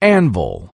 anvil.